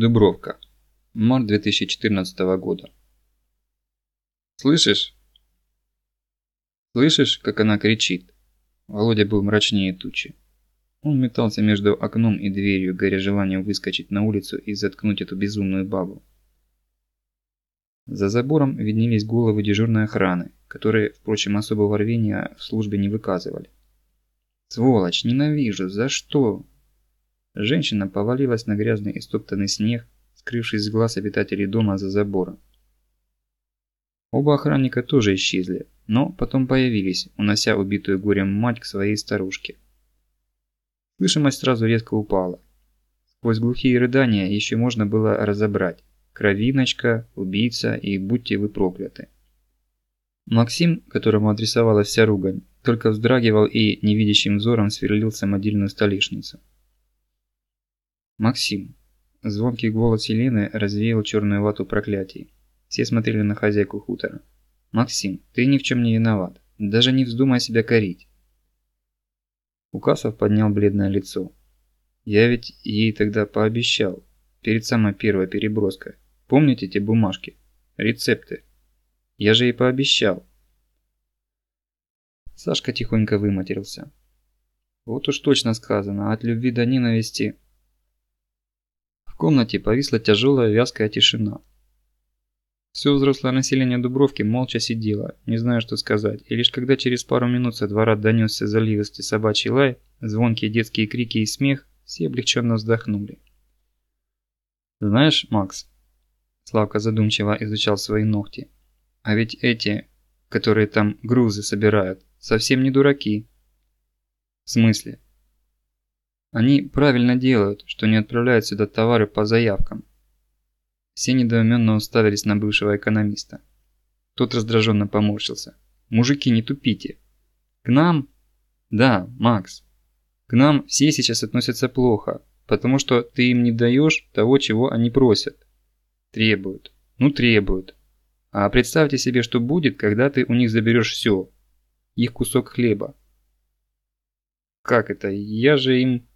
Дубровка. Март 2014 года. «Слышишь?» «Слышишь, как она кричит?» Володя был мрачнее тучи. Он метался между окном и дверью, горя желанием выскочить на улицу и заткнуть эту безумную бабу. За забором виднелись головы дежурной охраны, которые, впрочем, особого рвения в службе не выказывали. «Сволочь, ненавижу! За что?» Женщина повалилась на грязный и стоптанный снег, скрывшись с глаз обитателей дома за забором. Оба охранника тоже исчезли, но потом появились, унося убитую горем мать к своей старушке. Слышимость сразу резко упала. Сквозь глухие рыдания еще можно было разобрать «Кровиночка», «Убийца» и «Будьте вы прокляты». Максим, которому адресовалась вся ругань, только вздрагивал и невидящим взором сверлил самодельную столешницу. «Максим». Звонкий голос Елены развеял черную вату проклятий. Все смотрели на хозяйку хутора. «Максим, ты ни в чем не виноват. Даже не вздумай себя корить». Укасов поднял бледное лицо. «Я ведь ей тогда пообещал. Перед самой первой переброской. Помните те бумажки? Рецепты. Я же ей пообещал». Сашка тихонько выматерился. «Вот уж точно сказано, от любви до ненависти...» комнате повисла тяжелая вязкая тишина. Все взрослое население Дубровки молча сидело, не зная, что сказать, и лишь когда через пару минут со двора донесся заливистый собачий лай, звонкие детские крики и смех, все облегченно вздохнули. «Знаешь, Макс...» Славка задумчиво изучал свои ногти. «А ведь эти, которые там грузы собирают, совсем не дураки». «В смысле?» Они правильно делают, что не отправляют сюда товары по заявкам. Все недоуменно уставились на бывшего экономиста. Тот раздраженно поморщился. «Мужики, не тупите. К нам...» «Да, Макс. К нам все сейчас относятся плохо, потому что ты им не даешь того, чего они просят. Требуют. Ну, требуют. А представьте себе, что будет, когда ты у них заберешь все. Их кусок хлеба. Как это? Я же им...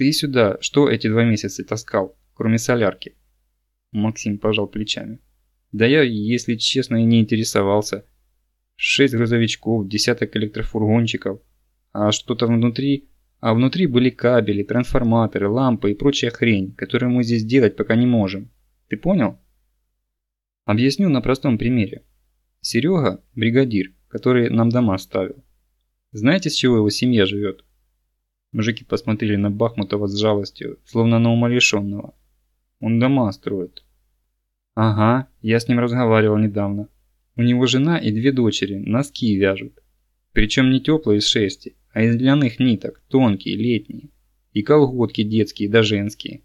Ты сюда что эти два месяца таскал, кроме солярки? Максим пожал плечами. Да я, если честно, и не интересовался. Шесть грузовичков, десяток электрофургончиков. А что-то внутри... А внутри были кабели, трансформаторы, лампы и прочая хрень, которую мы здесь делать пока не можем. Ты понял? Объясню на простом примере. Серега – бригадир, который нам дома ставил. Знаете, с чего его семья живет? Мужики посмотрели на Бахмутова с жалостью, словно на умалишенного. Он дома строит. Ага, я с ним разговаривал недавно. У него жена и две дочери, носки вяжут. Причем не теплые из шерсти, а из ляных ниток, тонкие, летние. И колготки детские да женские.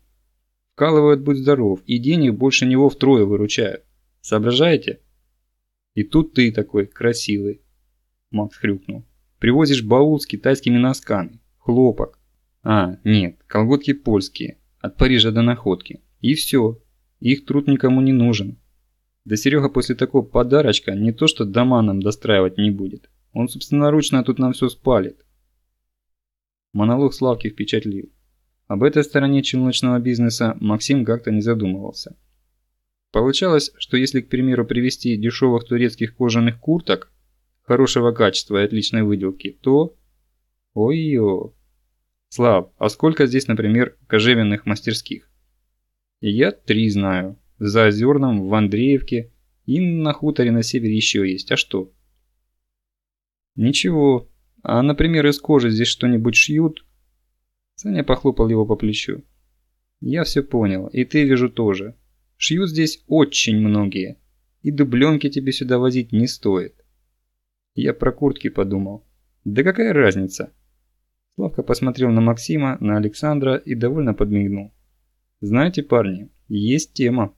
Вкалывают будь здоров, и денег больше него втрое выручают. Соображаете? И тут ты такой, красивый. Макс хрюкнул. Привозишь баул с китайскими носками. Хлопок. А, нет, колготки польские. От Парижа до Находки. И все. Их труд никому не нужен. Да Серега после такого подарочка не то что дома нам достраивать не будет. Он собственноручно тут нам все спалит. Монолог Славки впечатлил. Об этой стороне челночного бизнеса Максим как-то не задумывался. Получалось, что если, к примеру, привезти дешевых турецких кожаных курток хорошего качества и отличной выделки, то... Ой-ё, Слав, а сколько здесь, например, кожевенных мастерских? Я три знаю. В Заозерном, в Андреевке и на хуторе на севере еще есть. А что? Ничего. А, например, из кожи здесь что-нибудь шьют? Саня похлопал его по плечу. Я все понял, и ты вижу тоже. Шьют здесь очень многие. И дубленки тебе сюда возить не стоит. Я про куртки подумал. Да какая разница? Славка посмотрел на Максима, на Александра и довольно подмигнул. «Знаете, парни, есть тема».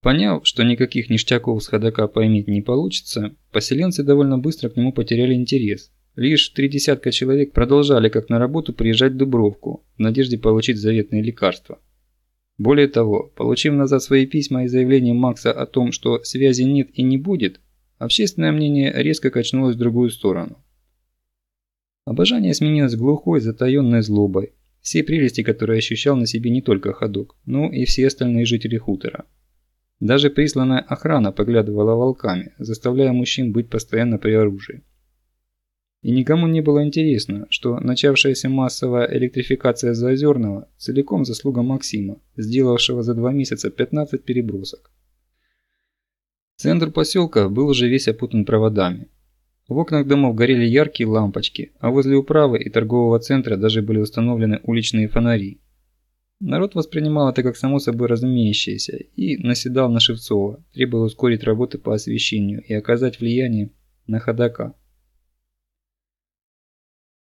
Поняв, что никаких ништяков с ходока поймить не получится, поселенцы довольно быстро к нему потеряли интерес. Лишь три десятка человек продолжали как на работу приезжать в Дубровку, в надежде получить заветные лекарства. Более того, получив назад свои письма и заявление Макса о том, что связи нет и не будет, общественное мнение резко качнулось в другую сторону. Обожание сменилось глухой, затаенной злобой. Все прелести, которые ощущал на себе не только ходок, но и все остальные жители хутора. Даже присланная охрана поглядывала волками, заставляя мужчин быть постоянно при оружии. И никому не было интересно, что начавшаяся массовая электрификация Заозерного целиком заслуга Максима, сделавшего за два месяца 15 перебросок. Центр поселка был уже весь опутан проводами. В окнах домов горели яркие лампочки, а возле управы и торгового центра даже были установлены уличные фонари. Народ воспринимал это как само собой разумеющееся и наседал на Шевцова, требуя ускорить работы по освещению и оказать влияние на ходока.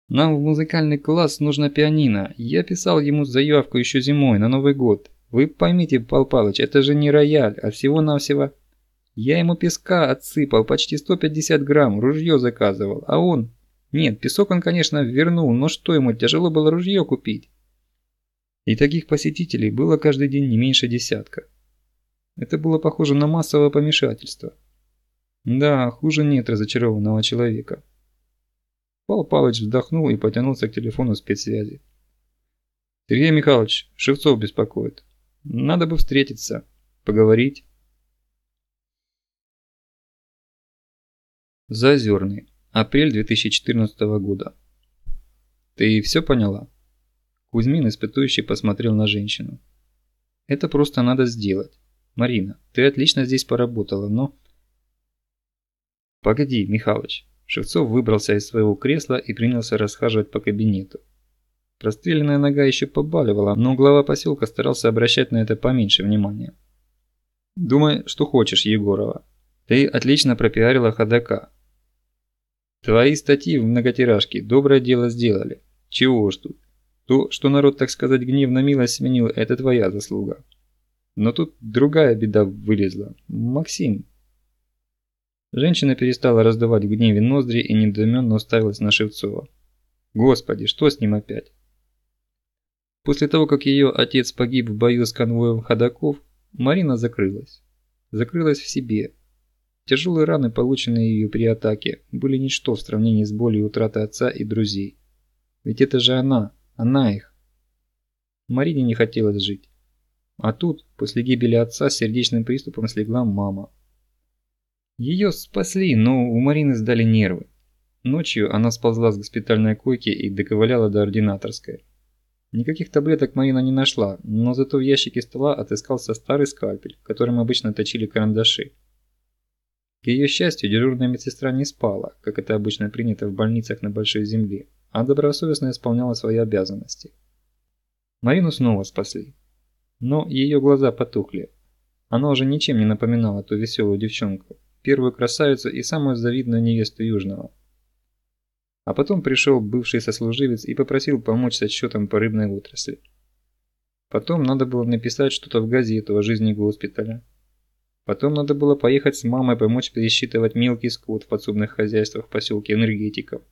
Нам в музыкальный класс нужно пианино. Я писал ему заявку еще зимой, на Новый год. Вы поймите, Пал Палыч, это же не рояль, а всего-навсего... Я ему песка отсыпал, почти 150 грамм, ружье заказывал, а он... Нет, песок он, конечно, вернул, но что ему, тяжело было ружье купить. И таких посетителей было каждый день не меньше десятка. Это было похоже на массовое помешательство. Да, хуже нет разочарованного человека. Пал Палыч вздохнул и потянулся к телефону спецсвязи. «Сергей Михайлович, Шевцов беспокоит. Надо бы встретиться, поговорить». Зазерный. Апрель 2014 года. «Ты все поняла?» Кузьмин, испытующий, посмотрел на женщину. «Это просто надо сделать. Марина, ты отлично здесь поработала, но...» «Погоди, Михалыч, Шевцов выбрался из своего кресла и принялся расхаживать по кабинету. Простреленная нога еще побаливала, но глава поселка старался обращать на это поменьше внимания. «Думай, что хочешь, Егорова. Ты отлично пропиарила ходока. Твои статьи в многотиражке доброе дело сделали. Чего ж тут? То, что народ, так сказать, гневно милость сменил, это твоя заслуга. Но тут другая беда вылезла. Максим, Женщина перестала раздавать в гневе ноздри и недоуменно уставилась на Шевцова. Господи, что с ним опять? После того, как ее отец погиб в бою с конвоем ходаков, Марина закрылась. Закрылась в себе. Тяжелые раны, полученные ее при атаке, были ничто в сравнении с болью утраты отца и друзей. Ведь это же она, она их. Марине не хотелось жить. А тут, после гибели отца, сердечным приступом слегла мама. Ее спасли, но у Марины сдали нервы. Ночью она сползла с госпитальной койки и доковыляла до ординаторской. Никаких таблеток Марина не нашла, но зато в ящике стола отыскался старый скальпель, которым обычно точили карандаши. К ее счастью, дежурная медсестра не спала, как это обычно принято в больницах на Большой Земле, а добросовестно исполняла свои обязанности. Марину снова спасли. Но ее глаза потухли. Она уже ничем не напоминала ту веселую девчонку, первую красавицу и самую завидную невесту Южного. А потом пришел бывший сослуживец и попросил помочь с отчетом по рыбной отрасли. Потом надо было написать что-то в газету о жизни госпиталя. Потом надо было поехать с мамой помочь пересчитывать мелкий скот в подсобных хозяйствах в поселке энергетиков.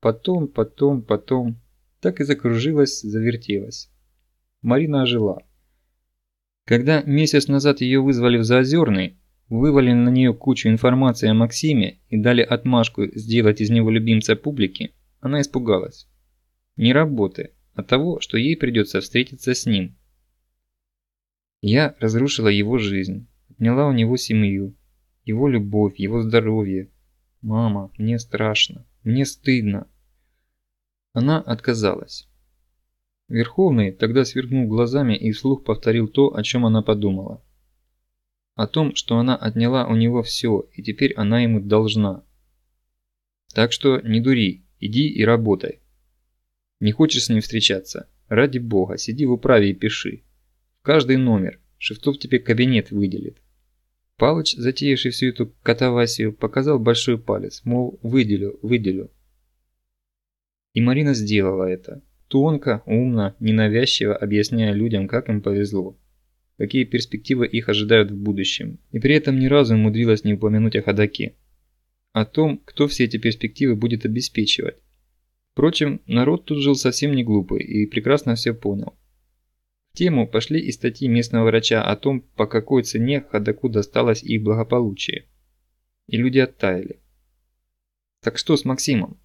Потом, потом, потом. Так и закружилась, завертелась. Марина ожила. Когда месяц назад ее вызвали в Заозерный, вывалили на нее кучу информации о Максиме и дали отмашку сделать из него любимца публики, она испугалась. Не работы, а того, что ей придется встретиться с ним. Я разрушила его жизнь, отняла у него семью, его любовь, его здоровье. Мама, мне страшно, мне стыдно. Она отказалась. Верховный тогда сверкнул глазами и вслух повторил то, о чем она подумала. О том, что она отняла у него все, и теперь она ему должна. Так что не дури, иди и работай. Не хочешь с ним встречаться? Ради бога, сиди в управе и пиши. Каждый номер. Шевцов тебе кабинет выделит. Палыч, затеявший всю эту катавасию, показал большой палец, мол, выделю, выделю. И Марина сделала это. Тонко, умно, ненавязчиво объясняя людям, как им повезло какие перспективы их ожидают в будущем, и при этом ни разу умудрилась не упомянуть о ходаке. О том, кто все эти перспективы будет обеспечивать. Впрочем, народ тут жил совсем не глупый и прекрасно все понял. Тему пошли и статьи местного врача о том, по какой цене ходаку досталось их благополучие. И люди оттаяли. Так что с Максимом?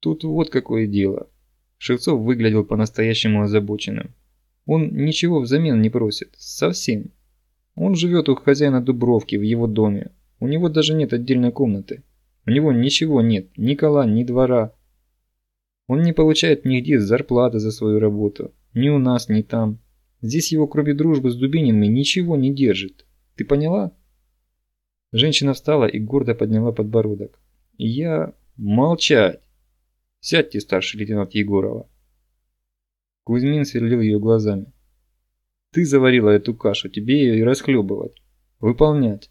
Тут вот какое дело. Шевцов выглядел по-настоящему озабоченным. Он ничего взамен не просит. Совсем. Он живет у хозяина Дубровки в его доме. У него даже нет отдельной комнаты. У него ничего нет. Ни кола, ни двора. Он не получает нигде зарплаты за свою работу. Ни у нас, ни там. Здесь его, кроме дружбы с Дубининами, ничего не держит. Ты поняла? Женщина встала и гордо подняла подбородок. Я... Молчать! Сядьте, старший лейтенант Егорова. Кузьмин сверлил ее глазами. Ты заварила эту кашу, тебе ее и расхлебывать. Выполнять.